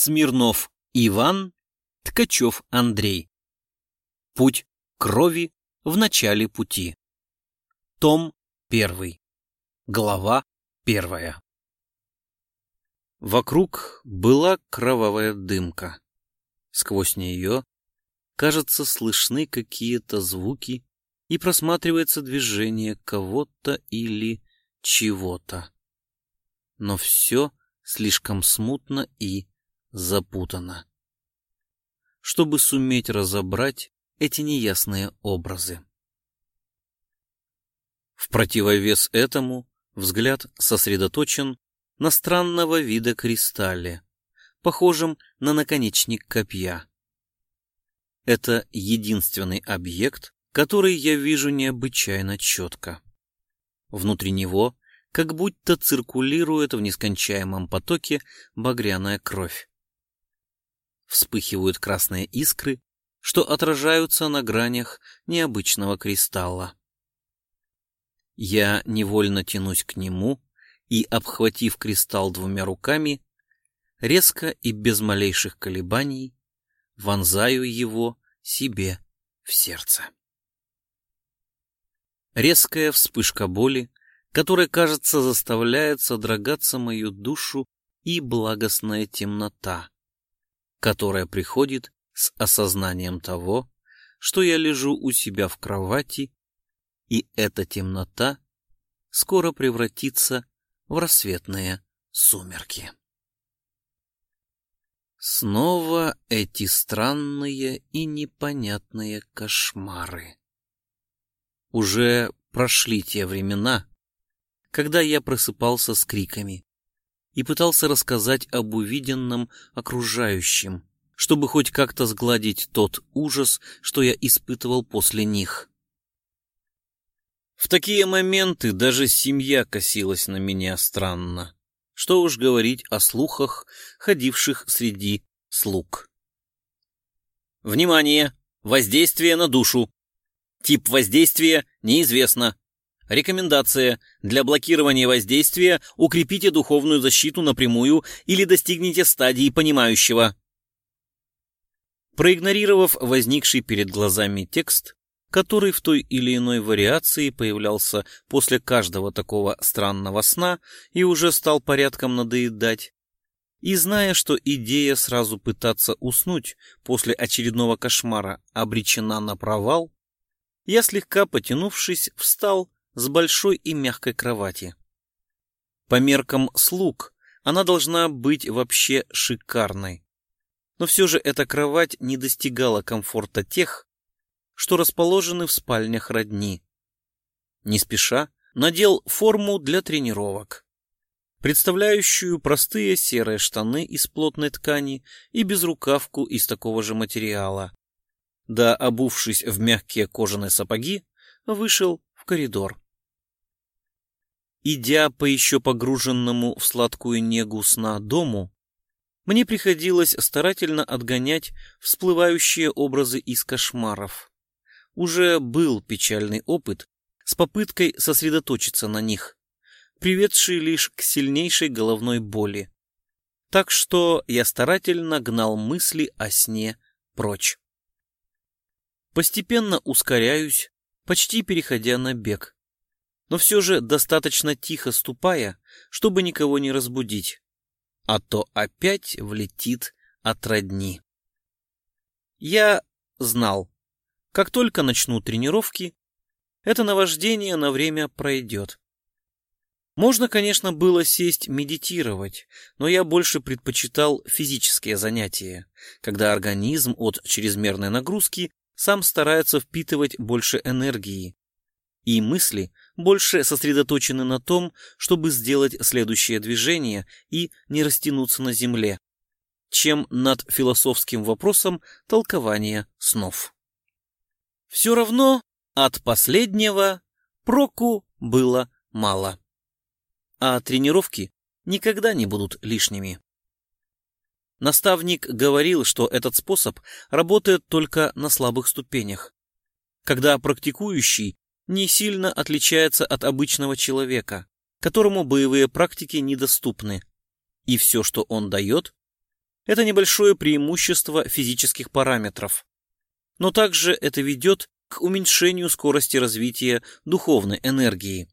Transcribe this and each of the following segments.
Смирнов Иван, Ткачев Андрей. Путь крови в начале пути. Том 1. Глава 1. Вокруг была кровавая дымка. Сквозь нее, кажется, слышны какие-то звуки и просматривается движение кого-то или чего-то. Но все слишком смутно и запутано. Чтобы суметь разобрать эти неясные образы. В противовес этому взгляд сосредоточен на странного вида кристалле, похожем на наконечник копья. Это единственный объект, который я вижу необычайно четко. Внутри него как будто циркулирует в нескончаемом потоке багряная кровь. Вспыхивают красные искры, что отражаются на гранях необычного кристалла. Я невольно тянусь к нему и, обхватив кристалл двумя руками, резко и без малейших колебаний вонзаю его себе в сердце. Резкая вспышка боли, которая, кажется, заставляет содрогаться мою душу и благостная темнота, которая приходит с осознанием того, что я лежу у себя в кровати, и эта темнота скоро превратится в рассветные сумерки. Снова эти странные и непонятные кошмары. Уже прошли те времена, когда я просыпался с криками и пытался рассказать об увиденном окружающим, чтобы хоть как-то сгладить тот ужас, что я испытывал после них. В такие моменты даже семья косилась на меня странно. Что уж говорить о слухах, ходивших среди слуг. Внимание! Воздействие на душу. Тип воздействия неизвестно. Рекомендация. Для блокирования воздействия укрепите духовную защиту напрямую или достигните стадии понимающего. Проигнорировав возникший перед глазами текст, который в той или иной вариации появлялся после каждого такого странного сна и уже стал порядком надоедать, и зная, что идея сразу пытаться уснуть после очередного кошмара обречена на провал, я слегка потянувшись встал с большой и мягкой кровати. По меркам слуг она должна быть вообще шикарной. Но все же эта кровать не достигала комфорта тех, что расположены в спальнях родни. Не спеша надел форму для тренировок, представляющую простые серые штаны из плотной ткани и безрукавку из такого же материала. Да, обувшись в мягкие кожаные сапоги, вышел в коридор. Идя по еще погруженному в сладкую негу сна дому, мне приходилось старательно отгонять всплывающие образы из кошмаров. Уже был печальный опыт с попыткой сосредоточиться на них, приведший лишь к сильнейшей головной боли. Так что я старательно гнал мысли о сне прочь. Постепенно ускоряюсь, почти переходя на бег но все же достаточно тихо ступая, чтобы никого не разбудить, а то опять влетит от родни. Я знал, как только начну тренировки, это наваждение на время пройдет. Можно, конечно, было сесть медитировать, но я больше предпочитал физические занятия, когда организм от чрезмерной нагрузки сам старается впитывать больше энергии, и мысли больше сосредоточены на том, чтобы сделать следующее движение и не растянуться на земле, чем над философским вопросом толкования снов. Все равно от последнего проку было мало, а тренировки никогда не будут лишними. Наставник говорил, что этот способ работает только на слабых ступенях, когда практикующий не сильно отличается от обычного человека, которому боевые практики недоступны. И все, что он дает, Это небольшое преимущество физических параметров. Но также это ведет к уменьшению скорости развития духовной энергии.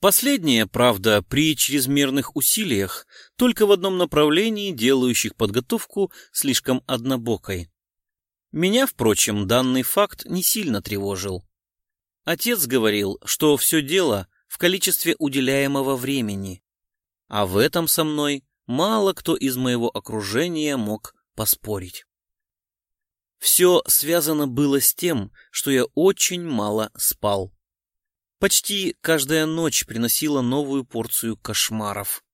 Последнее, правда, при чрезмерных усилиях, только в одном направлении, делающих подготовку слишком однобокой. Меня, впрочем, данный факт не сильно тревожил. Отец говорил, что все дело в количестве уделяемого времени, а в этом со мной мало кто из моего окружения мог поспорить. Все связано было с тем, что я очень мало спал. Почти каждая ночь приносила новую порцию кошмаров.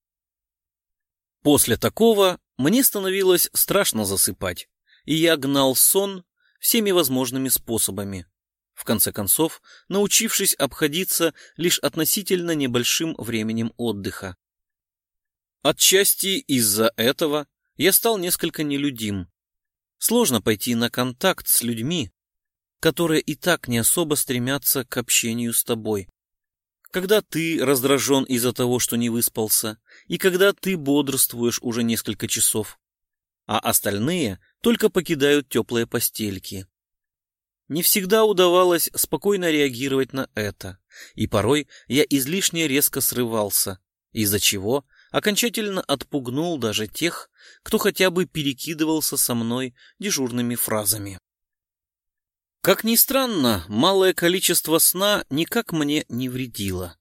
После такого мне становилось страшно засыпать, и я гнал сон всеми возможными способами. В конце концов, научившись обходиться лишь относительно небольшим временем отдыха. Отчасти из-за этого я стал несколько нелюдим. Сложно пойти на контакт с людьми, которые и так не особо стремятся к общению с тобой. Когда ты раздражен из-за того, что не выспался, и когда ты бодрствуешь уже несколько часов, а остальные только покидают теплые постельки. Не всегда удавалось спокойно реагировать на это, и порой я излишне резко срывался, из-за чего окончательно отпугнул даже тех, кто хотя бы перекидывался со мной дежурными фразами. Как ни странно, малое количество сна никак мне не вредило.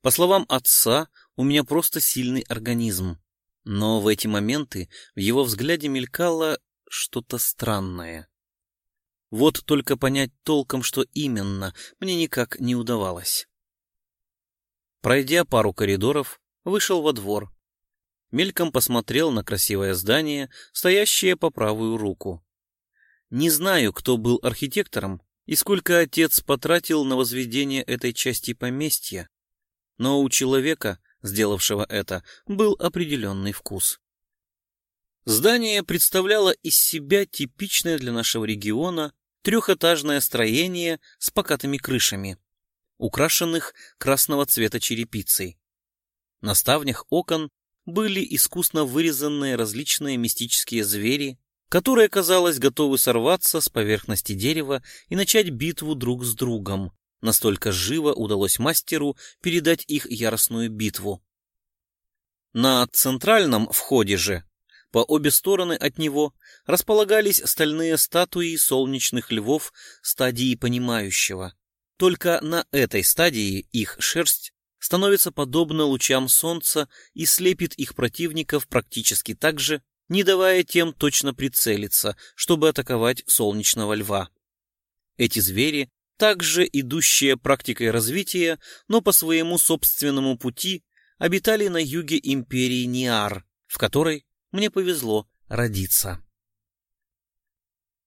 По словам отца, у меня просто сильный организм. Но в эти моменты в его взгляде мелькало что-то странное. Вот только понять толком, что именно, мне никак не удавалось. Пройдя пару коридоров, вышел во двор. Мельком посмотрел на красивое здание, стоящее по правую руку. Не знаю, кто был архитектором и сколько отец потратил на возведение этой части поместья, но у человека, сделавшего это, был определенный вкус. Здание представляло из себя типичное для нашего региона трехэтажное строение с покатыми крышами, украшенных красного цвета черепицей. На ставнях окон были искусно вырезанные различные мистические звери, которые, казалось, готовы сорваться с поверхности дерева и начать битву друг с другом. Настолько живо удалось мастеру передать их яростную битву. На центральном входе же, по обе стороны от него, располагались стальные статуи солнечных львов стадии понимающего. Только на этой стадии их шерсть становится подобна лучам солнца и слепит их противников практически так же, не давая тем точно прицелиться, чтобы атаковать солнечного льва. Эти звери, также идущие практикой развития, но по своему собственному пути, обитали на юге империи Ниар, в которой мне повезло родиться.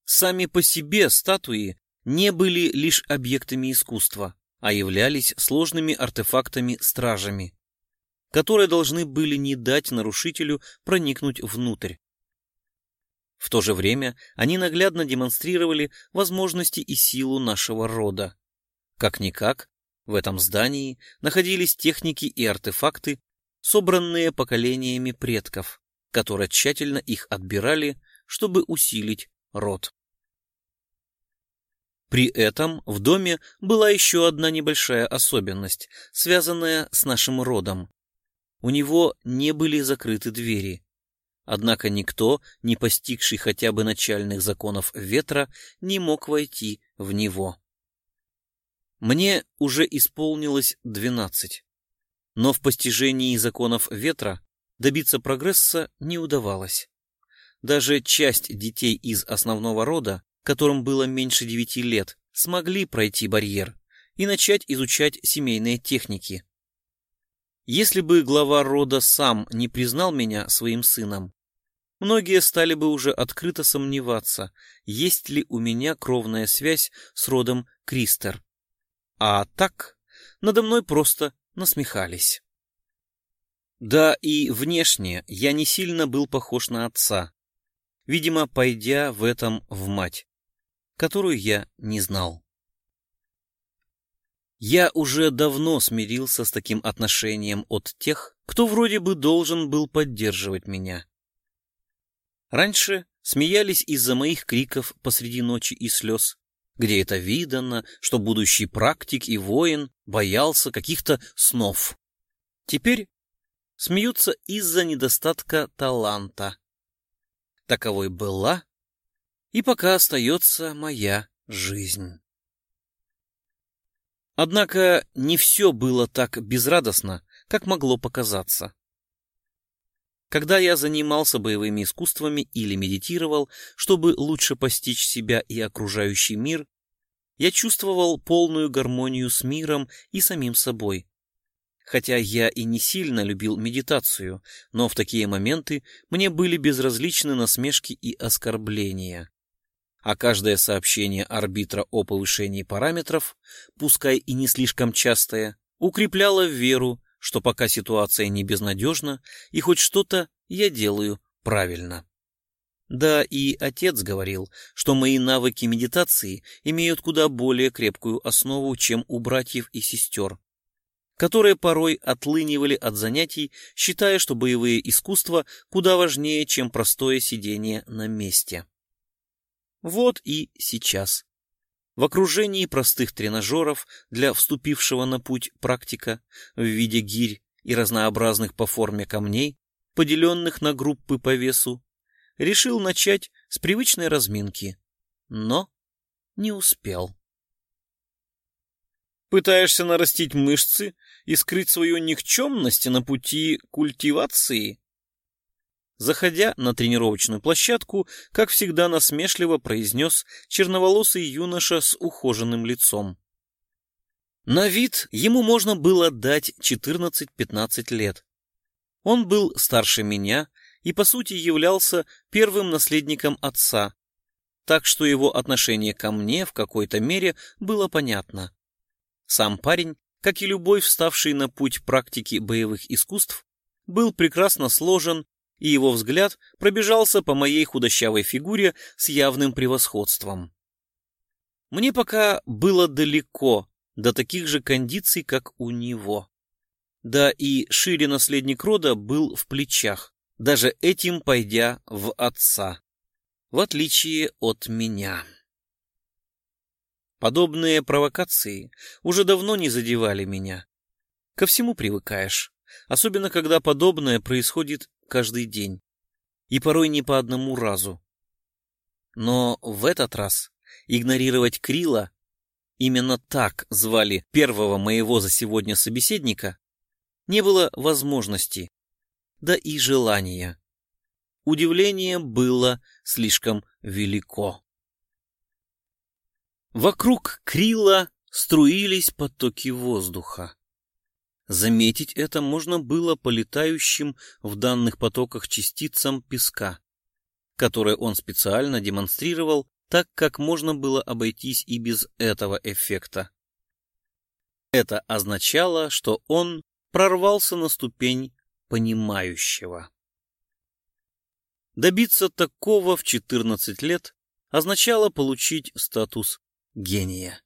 Сами по себе статуи не были лишь объектами искусства, а являлись сложными артефактами-стражами, которые должны были не дать нарушителю проникнуть внутрь. В то же время они наглядно демонстрировали возможности и силу нашего рода. Как-никак, в этом здании находились техники и артефакты, собранные поколениями предков, которые тщательно их отбирали, чтобы усилить род. При этом в доме была еще одна небольшая особенность, связанная с нашим родом. У него не были закрыты двери. Однако никто, не постигший хотя бы начальных законов ветра, не мог войти в него. Мне уже исполнилось двенадцать. Но в постижении законов ветра добиться прогресса не удавалось. Даже часть детей из основного рода, которым было меньше девяти лет, смогли пройти барьер и начать изучать семейные техники. Если бы глава рода сам не признал меня своим сыном, многие стали бы уже открыто сомневаться, есть ли у меня кровная связь с родом Кристер. А так, надо мной просто насмехались. Да и внешне я не сильно был похож на отца, видимо, пойдя в этом в мать, которую я не знал. Я уже давно смирился с таким отношением от тех, кто вроде бы должен был поддерживать меня. Раньше смеялись из-за моих криков посреди ночи и слез, где это видано, что будущий практик и воин боялся каких-то снов. Теперь смеются из-за недостатка таланта. Таковой была и пока остается моя жизнь. Однако не все было так безрадостно, как могло показаться. Когда я занимался боевыми искусствами или медитировал, чтобы лучше постичь себя и окружающий мир, я чувствовал полную гармонию с миром и самим собой. Хотя я и не сильно любил медитацию, но в такие моменты мне были безразличны насмешки и оскорбления. А каждое сообщение арбитра о повышении параметров, пускай и не слишком частое, укрепляло веру, что пока ситуация не безнадежна, и хоть что-то я делаю правильно. Да, и отец говорил, что мои навыки медитации имеют куда более крепкую основу, чем у братьев и сестер, которые порой отлынивали от занятий, считая, что боевые искусства куда важнее, чем простое сидение на месте. Вот и сейчас в окружении простых тренажеров для вступившего на путь практика в виде гирь и разнообразных по форме камней, поделенных на группы по весу, решил начать с привычной разминки, но не успел. Пытаешься нарастить мышцы и скрыть свою никчемность на пути культивации? Заходя на тренировочную площадку, как всегда насмешливо произнес черноволосый юноша с ухоженным лицом. На вид ему можно было дать 14-15 лет. Он был старше меня и, по сути, являлся первым наследником отца, так что его отношение ко мне в какой-то мере было понятно. Сам парень, как и любой вставший на путь практики боевых искусств, был прекрасно сложен и его взгляд пробежался по моей худощавой фигуре с явным превосходством. Мне пока было далеко до таких же кондиций, как у него. Да и шире наследник рода был в плечах, даже этим пойдя в отца, в отличие от меня. Подобные провокации уже давно не задевали меня. Ко всему привыкаешь, особенно когда подобное происходит каждый день, и порой не по одному разу. Но в этот раз игнорировать Крила, именно так звали первого моего за сегодня собеседника, не было возможности, да и желания. Удивление было слишком велико. Вокруг Крила струились потоки воздуха. Заметить это можно было по летающим в данных потоках частицам песка, которые он специально демонстрировал, так как можно было обойтись и без этого эффекта. Это означало, что он прорвался на ступень понимающего. Добиться такого в 14 лет означало получить статус гения.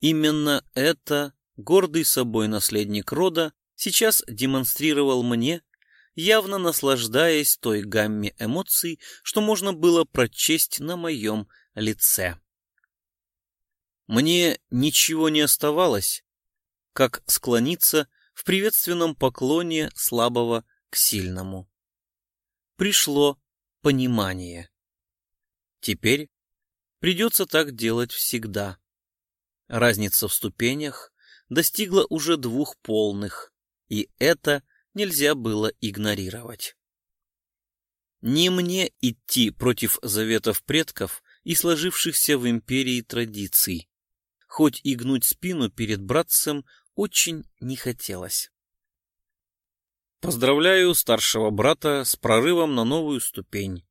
Именно это гордый собой наследник рода, сейчас демонстрировал мне, явно наслаждаясь той гамме эмоций, что можно было прочесть на моем лице. Мне ничего не оставалось, как склониться в приветственном поклоне слабого к сильному. Пришло понимание. Теперь придется так делать всегда. Разница в ступенях достигла уже двух полных, и это нельзя было игнорировать. Не мне идти против заветов предков и сложившихся в империи традиций, хоть и гнуть спину перед братцем очень не хотелось. Поздравляю старшего брата с прорывом на новую ступень.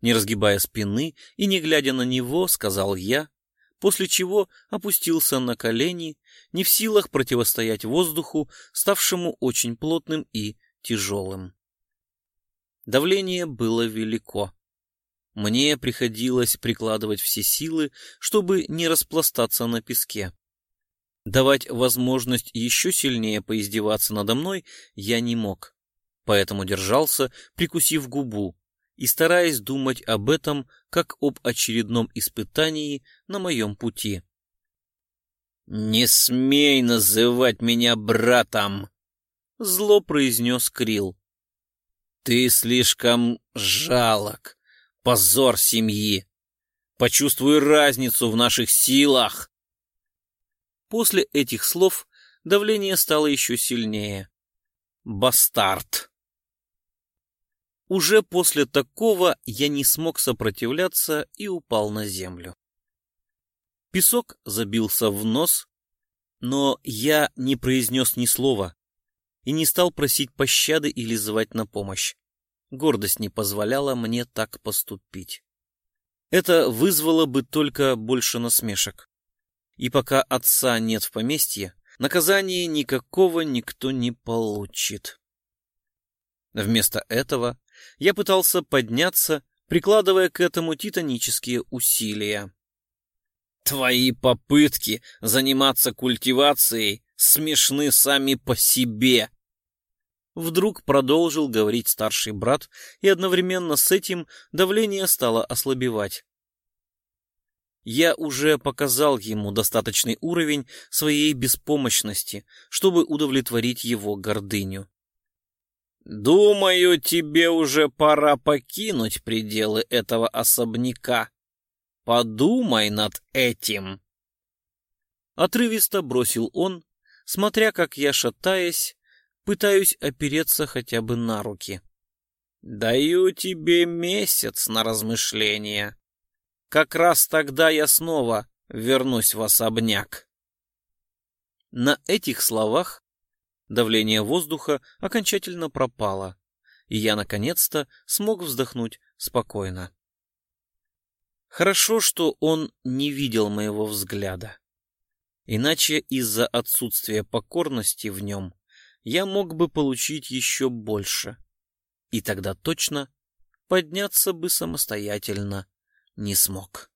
Не разгибая спины и не глядя на него, сказал я, после чего опустился на колени, не в силах противостоять воздуху, ставшему очень плотным и тяжелым. Давление было велико. Мне приходилось прикладывать все силы, чтобы не распластаться на песке. Давать возможность еще сильнее поиздеваться надо мной я не мог, поэтому держался, прикусив губу, и стараясь думать об этом как об очередном испытании на моем пути. «Не смей называть меня братом!» — зло произнес Крил. «Ты слишком жалок, позор семьи. Почувствуй разницу в наших силах!» После этих слов давление стало еще сильнее. «Бастард!» Уже после такого я не смог сопротивляться и упал на землю. Песок забился в нос, но я не произнес ни слова и не стал просить пощады или звать на помощь. Гордость не позволяла мне так поступить. Это вызвало бы только больше насмешек. И пока отца нет в поместье, наказания никакого никто не получит. Вместо этого я пытался подняться, прикладывая к этому титанические усилия. Твои попытки заниматься культивацией смешны сами по себе. Вдруг продолжил говорить старший брат, и одновременно с этим давление стало ослабевать. Я уже показал ему достаточный уровень своей беспомощности, чтобы удовлетворить его гордыню. Думаю, тебе уже пора покинуть пределы этого особняка. Подумай над этим. Отрывисто бросил он, смотря как я, шатаясь, пытаюсь опереться хотя бы на руки. Даю тебе месяц на размышление. Как раз тогда я снова вернусь в особняк. На этих словах Давление воздуха окончательно пропало, и я наконец-то смог вздохнуть спокойно. Хорошо, что он не видел моего взгляда. Иначе из-за отсутствия покорности в нем я мог бы получить еще больше. И тогда точно подняться бы самостоятельно не смог.